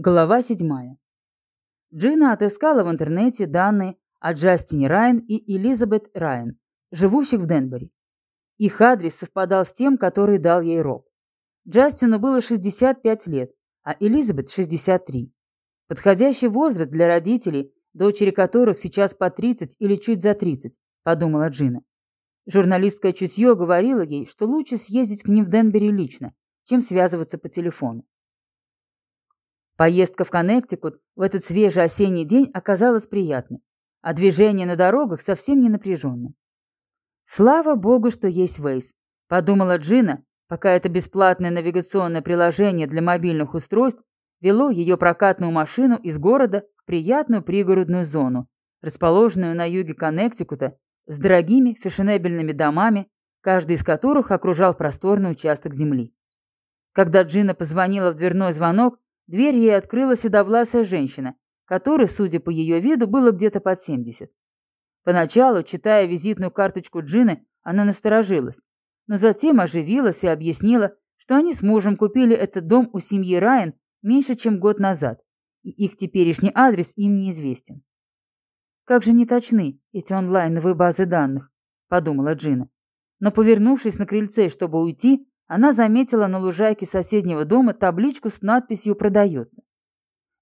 Глава седьмая. Джина отыскала в интернете данные о Джастине Райан и Элизабет Райан, живущих в Денбери. Их адрес совпадал с тем, который дал ей Роб. Джастину было 65 лет, а Элизабет – 63. Подходящий возраст для родителей, дочери которых сейчас по 30 или чуть за 30, подумала Джина. Журналистское чутье говорило ей, что лучше съездить к ним в Денбери лично, чем связываться по телефону. Поездка в Коннектикут в этот свежий осенний день оказалась приятной, а движение на дорогах совсем не напряженным. «Слава богу, что есть Waze», — подумала Джина, пока это бесплатное навигационное приложение для мобильных устройств вело ее прокатную машину из города в приятную пригородную зону, расположенную на юге Коннектикута, с дорогими фешенебельными домами, каждый из которых окружал просторный участок земли. Когда Джина позвонила в дверной звонок, Дверь ей открыла седовласая женщина, которой, судя по ее виду, было где-то под 70. Поначалу, читая визитную карточку Джины, она насторожилась, но затем оживилась и объяснила, что они с мужем купили этот дом у семьи Райан меньше, чем год назад, и их теперешний адрес им неизвестен. «Как же не точны эти онлайновые базы данных», — подумала Джина. Но, повернувшись на крыльце, чтобы уйти, она заметила на лужайке соседнего дома табличку с надписью «Продается».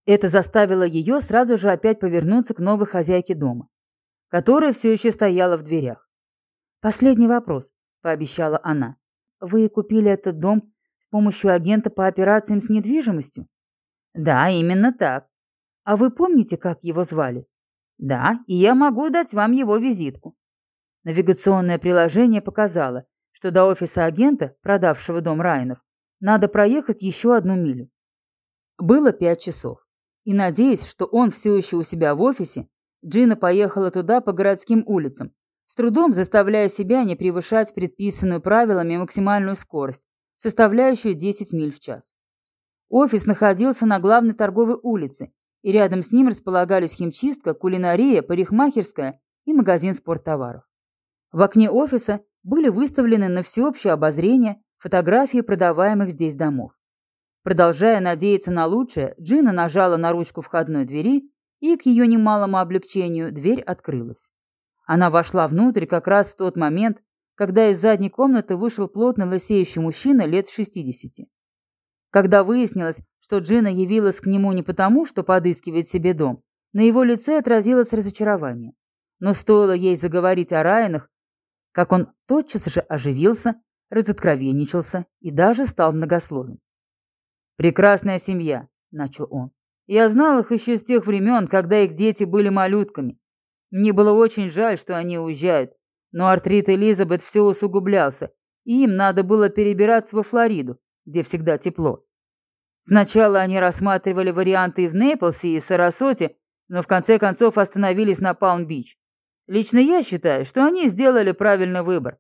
Это заставило ее сразу же опять повернуться к новой хозяйке дома, которая все еще стояла в дверях. «Последний вопрос», — пообещала она. «Вы купили этот дом с помощью агента по операциям с недвижимостью?» «Да, именно так. А вы помните, как его звали?» «Да, и я могу дать вам его визитку». Навигационное приложение показало, что до офиса агента, продавшего дом Райанов, надо проехать еще одну милю. Было пять часов. И, надеясь, что он все еще у себя в офисе, Джина поехала туда по городским улицам, с трудом заставляя себя не превышать предписанную правилами максимальную скорость, составляющую 10 миль в час. Офис находился на главной торговой улице, и рядом с ним располагались химчистка, кулинария, парикмахерская и магазин спорттоваров. В окне офиса были выставлены на всеобщее обозрение фотографии продаваемых здесь домов. Продолжая надеяться на лучшее, Джина нажала на ручку входной двери, и, к ее немалому облегчению, дверь открылась. Она вошла внутрь как раз в тот момент, когда из задней комнаты вышел плотно лысеющий мужчина лет 60. Когда выяснилось, что Джина явилась к нему не потому, что подыскивает себе дом, на его лице отразилось разочарование. Но стоило ей заговорить о Райанах, как он тотчас же оживился, разоткровенничался и даже стал многословен. «Прекрасная семья», — начал он. «Я знал их еще с тех времен, когда их дети были малютками. Мне было очень жаль, что они уезжают, но артрит Элизабет все усугублялся, и им надо было перебираться во Флориду, где всегда тепло. Сначала они рассматривали варианты в Нейплсе, и Сарасоте, но в конце концов остановились на Палм-Бич. Лично я считаю, что они сделали правильный выбор.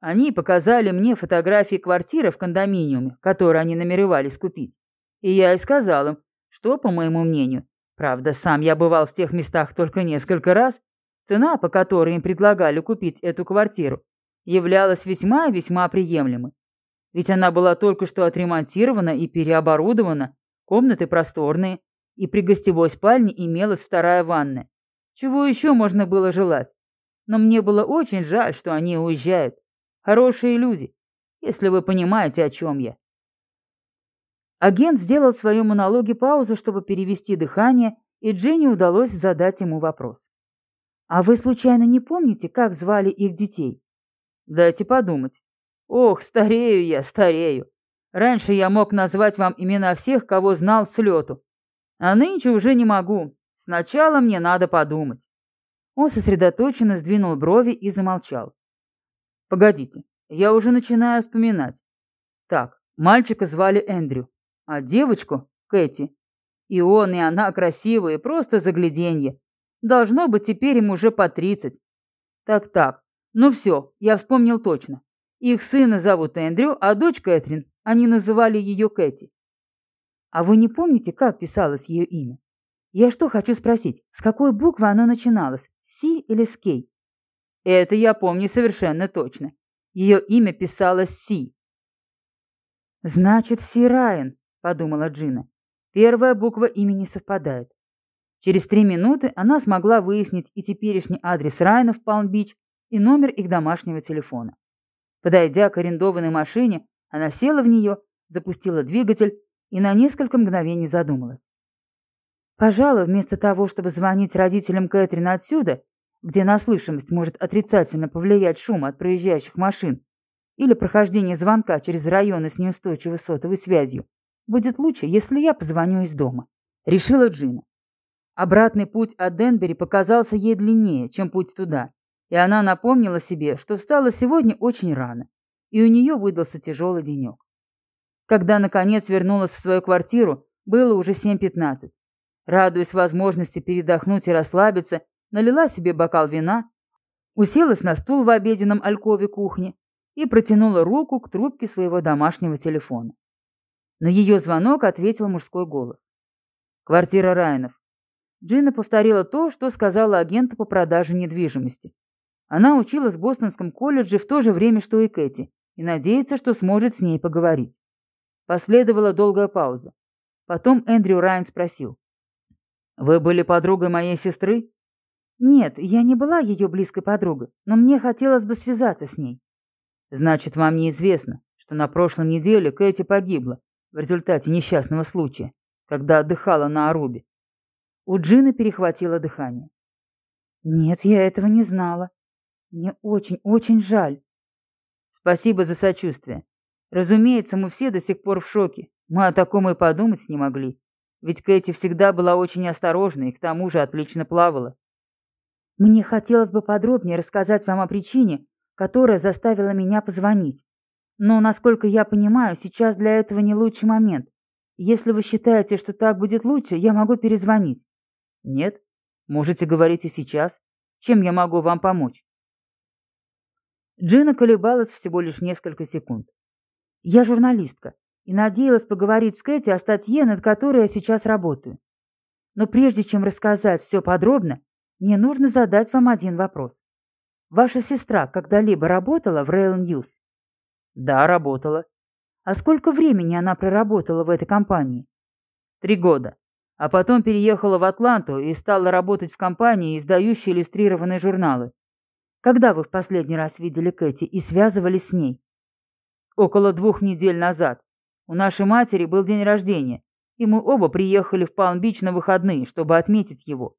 Они показали мне фотографии квартиры в кондоминиуме, которые они намеревались купить. И я и сказал им, что, по моему мнению, правда, сам я бывал в тех местах только несколько раз, цена, по которой им предлагали купить эту квартиру, являлась весьма и весьма приемлемой. Ведь она была только что отремонтирована и переоборудована, комнаты просторные, и при гостевой спальне имелась вторая ванная. Чего еще можно было желать? Но мне было очень жаль, что они уезжают. Хорошие люди, если вы понимаете, о чем я. Агент сделал в своем монологе паузу, чтобы перевести дыхание, и Дженни удалось задать ему вопрос. «А вы случайно не помните, как звали их детей?» «Дайте подумать. Ох, старею я, старею. Раньше я мог назвать вам имена всех, кого знал с лету. А нынче уже не могу. Сначала мне надо подумать. Он сосредоточенно сдвинул брови и замолчал. Погодите, я уже начинаю вспоминать. Так, мальчика звали Эндрю, а девочку — Кэти. И он, и она красивые, просто загляденье. Должно быть, теперь им уже по тридцать. Так-так, ну все, я вспомнил точно. Их сына зовут Эндрю, а дочь Кэтрин. Они называли ее Кэти. А вы не помните, как писалось ее имя? Я что хочу спросить, с какой буквы оно начиналось? Си или с Кей? Это я помню совершенно точно. Ее имя писалось Си. Значит, Си Райан, подумала Джина. Первая буква имени совпадает. Через три минуты она смогла выяснить и теперешний адрес Райана в Палм-Бич, и номер их домашнего телефона. Подойдя к арендованной машине, она села в нее, запустила двигатель и на несколько мгновений задумалась. Пожалуй, вместо того, чтобы звонить родителям Кэтрин отсюда, где на слышимость может отрицательно повлиять шум от проезжающих машин или прохождение звонка через районы с неустойчивой сотовой связью, будет лучше, если я позвоню из дома. Решила Джина. Обратный путь от Денбери показался ей длиннее, чем путь туда, и она напомнила себе, что встала сегодня очень рано, и у нее выдался тяжелый денек. Когда, наконец, вернулась в свою квартиру, было уже 7.15. Радуясь возможности передохнуть и расслабиться, налила себе бокал вина, уселась на стул в обеденном алькове кухни и протянула руку к трубке своего домашнего телефона. На ее звонок ответил мужской голос. «Квартира Райнов». Джина повторила то, что сказала агенту по продаже недвижимости. Она училась в Бостонском колледже в то же время, что и Кэти, и надеется, что сможет с ней поговорить. Последовала долгая пауза. Потом Эндрю Райан спросил. «Вы были подругой моей сестры?» «Нет, я не была ее близкой подругой, но мне хотелось бы связаться с ней». «Значит, вам неизвестно, что на прошлой неделе Кэти погибла в результате несчастного случая, когда отдыхала на Арубе?» У Джины перехватило дыхание. «Нет, я этого не знала. Мне очень-очень жаль». «Спасибо за сочувствие. Разумеется, мы все до сих пор в шоке. Мы о таком и подумать не могли. Ведь Кэти всегда была очень осторожна и к тому же отлично плавала. Мне хотелось бы подробнее рассказать вам о причине, которая заставила меня позвонить. Но, насколько я понимаю, сейчас для этого не лучший момент. Если вы считаете, что так будет лучше, я могу перезвонить. Нет? Можете говорить и сейчас. Чем я могу вам помочь? Джина колебалась всего лишь несколько секунд. Я журналистка и надеялась поговорить с Кэти о статье, над которой я сейчас работаю. Но прежде чем рассказать все подробно, мне нужно задать вам один вопрос. Ваша сестра когда-либо работала в Rail News? Да, работала. А сколько времени она проработала в этой компании? Три года. А потом переехала в Атланту и стала работать в компании, издающей иллюстрированные журналы. Когда вы в последний раз видели Кэти и связывались с ней? Около двух недель назад. У нашей матери был день рождения, и мы оба приехали в Палм-Бич на выходные, чтобы отметить его.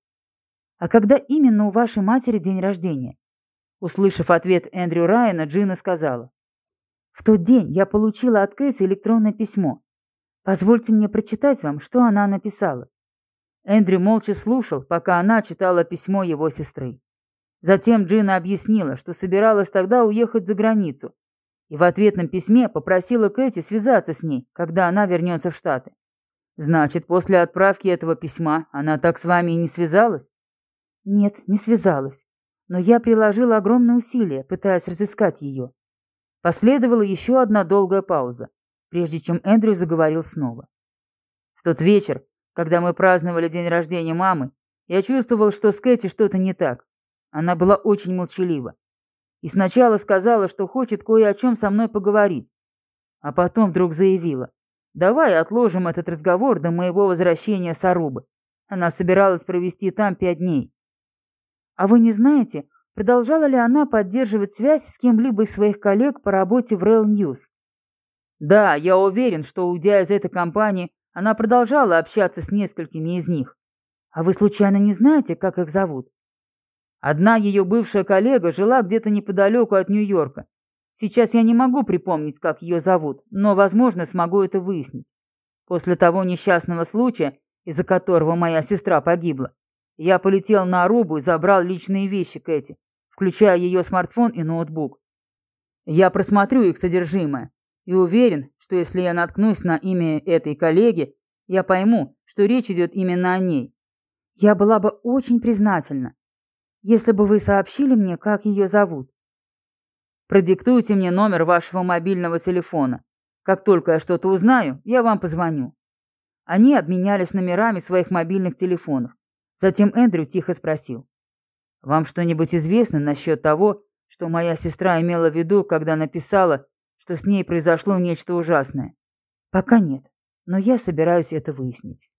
А когда именно у вашей матери день рождения? Услышав ответ Эндрю Райана, Джина сказала. В тот день я получила от Кэти электронное письмо. Позвольте мне прочитать вам, что она написала. Эндрю молча слушал, пока она читала письмо его сестры. Затем Джина объяснила, что собиралась тогда уехать за границу, и в ответном письме попросила Кэти связаться с ней, когда она вернется в Штаты. Значит, после отправки этого письма она так с вами и не связалась? Нет, не связалась. Но я приложила огромные усилия, пытаясь разыскать ее. Последовала еще одна долгая пауза, прежде чем Эндрю заговорил снова. В тот вечер, когда мы праздновали день рождения мамы, я чувствовал, что с Кэти что-то не так. Она была очень молчалива и сначала сказала, что хочет кое о чем со мной поговорить, а потом вдруг заявила, давай отложим этот разговор до моего возвращения с Арубы. Она собиралась провести там пять дней. А вы не знаете, продолжала ли она поддерживать связь с кем-либо из своих коллег по работе в Rail News? Да, я уверен, что, уйдя из этой компании, она продолжала общаться с несколькими из них. А вы случайно не знаете, как их зовут? Одна ее бывшая коллега жила где-то неподалеку от Нью-Йорка. Сейчас я не могу припомнить, как ее зовут, но, возможно, смогу это выяснить. После того несчастного случая, из-за которого моя сестра погибла, я полетел на Арубу и забрал личные вещи Кэти, включая ее смартфон и ноутбук. Я просмотрю их содержимое и уверен, что если я наткнусь на имя этой коллеги, я пойму, что речь идет именно о ней. Я была бы очень признательна, если бы вы сообщили мне, как ее зовут. Продиктуйте мне номер вашего мобильного телефона. Как только я что-то узнаю, я вам позвоню. Они обменялись номерами своих мобильных телефонов. Затем Эндрю тихо спросил. «Вам что-нибудь известно насчет того, что моя сестра имела в виду, когда написала, что с ней произошло нечто ужасное?» «Пока нет. но я собираюсь это выяснить.